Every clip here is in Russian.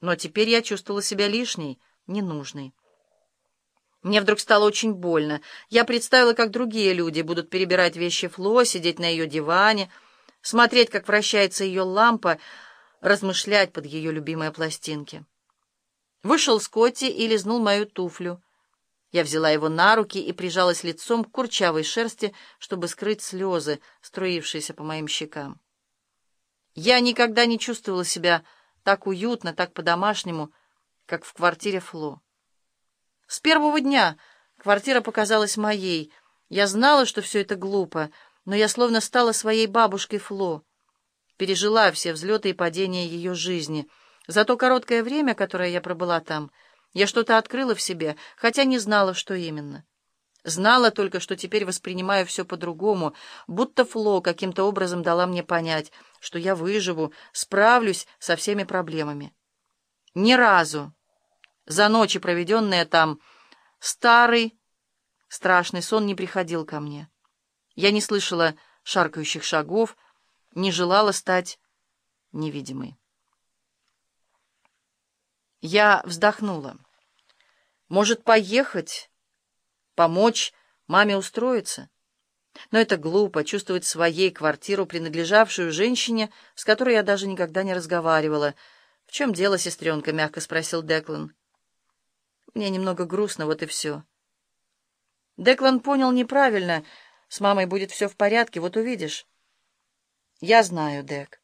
Но теперь я чувствовала себя лишней, ненужной. Мне вдруг стало очень больно. Я представила, как другие люди будут перебирать вещи Фло, сидеть на ее диване, смотреть, как вращается ее лампа, размышлять под ее любимые пластинки. Вышел Скотти и лизнул мою туфлю. Я взяла его на руки и прижалась лицом к курчавой шерсти, чтобы скрыть слезы, струившиеся по моим щекам. Я никогда не чувствовала себя так уютно, так по-домашнему, как в квартире Фло. С первого дня квартира показалась моей. Я знала, что все это глупо, но я словно стала своей бабушкой Фло. Пережила все взлеты и падения ее жизни. За то короткое время, которое я пробыла там, я что-то открыла в себе, хотя не знала, что именно. Знала только, что теперь воспринимаю все по-другому, будто Фло каким-то образом дала мне понять, что я выживу, справлюсь со всеми проблемами. Ни разу за ночи, проведенные там, старый страшный сон не приходил ко мне. Я не слышала шаркающих шагов, не желала стать невидимой. Я вздохнула. Может, поехать, помочь маме устроиться? Но это глупо, чувствовать своей квартиру, принадлежавшую женщине, с которой я даже никогда не разговаривала. «В чем дело, сестренка?» — мягко спросил Деклан. «Мне немного грустно, вот и все». Деклан понял неправильно. «С мамой будет все в порядке, вот увидишь». «Я знаю, Дек».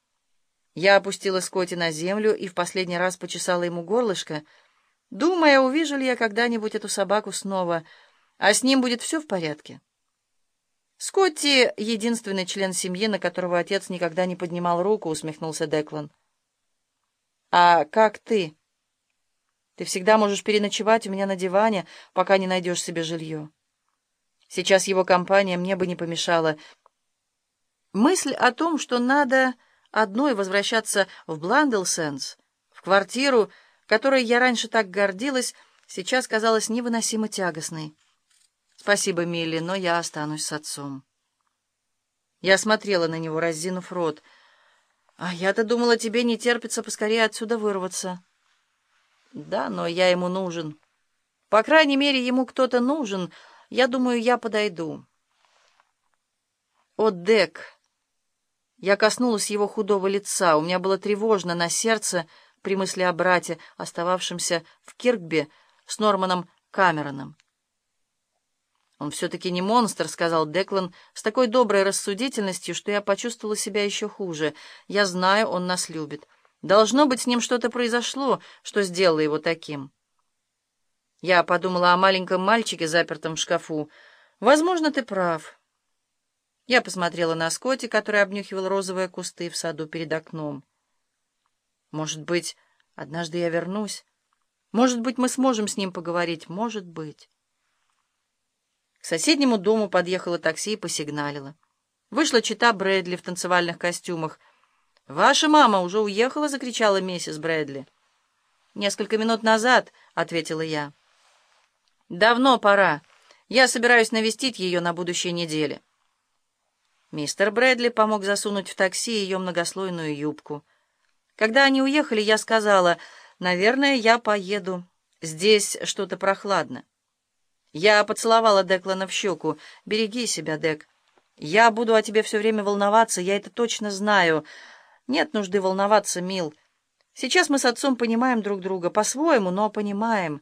Я опустила Скотти на землю и в последний раз почесала ему горлышко, думая, увижу ли я когда-нибудь эту собаку снова, а с ним будет все в порядке. «Скотти — единственный член семьи, на которого отец никогда не поднимал руку», — усмехнулся Деклан. «А как ты? Ты всегда можешь переночевать у меня на диване, пока не найдешь себе жилье. Сейчас его компания мне бы не помешала. Мысль о том, что надо одной возвращаться в Бландлсенс, в квартиру, которой я раньше так гордилась, сейчас казалась невыносимо тягостной. «Спасибо, Милли, но я останусь с отцом». Я смотрела на него, разинув рот. «А я-то думала, тебе не терпится поскорее отсюда вырваться». «Да, но я ему нужен. По крайней мере, ему кто-то нужен. Я думаю, я подойду». «О, Дек!» Я коснулась его худого лица. У меня было тревожно на сердце при мысли о брате, остававшемся в Киркби с Норманом Камероном. «Он все-таки не монстр», — сказал Деклан с такой доброй рассудительностью, что я почувствовала себя еще хуже. «Я знаю, он нас любит. Должно быть, с ним что-то произошло, что сделало его таким». Я подумала о маленьком мальчике, запертом в шкафу. «Возможно, ты прав». Я посмотрела на Скотти, который обнюхивал розовые кусты в саду перед окном. «Может быть, однажды я вернусь? Может быть, мы сможем с ним поговорить? Может быть». К соседнему дому подъехало такси и посигналило. Вышла чита Брэдли в танцевальных костюмах. «Ваша мама уже уехала?» — закричала миссис Брэдли. «Несколько минут назад», — ответила я. «Давно пора. Я собираюсь навестить ее на будущей неделе». Мистер Брэдли помог засунуть в такси ее многослойную юбку. Когда они уехали, я сказала, «Наверное, я поеду. Здесь что-то прохладно». Я поцеловала Деклана в щеку. «Береги себя, Дек. Я буду о тебе все время волноваться, я это точно знаю. Нет нужды волноваться, мил. Сейчас мы с отцом понимаем друг друга по-своему, но понимаем».